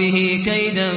به كيدا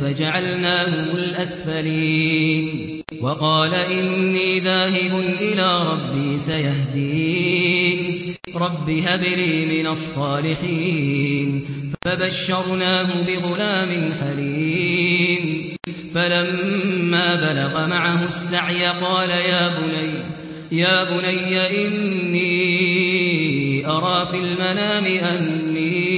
فجعلناهم الأسفلين. وقال إني ذاهب إلى ربي سيهدين. رب هب لي من الصالحين. فبشرناه بغلام حليم. فلما بلغ معه السعي قال يا بني يا بني إني أرى في المنام أني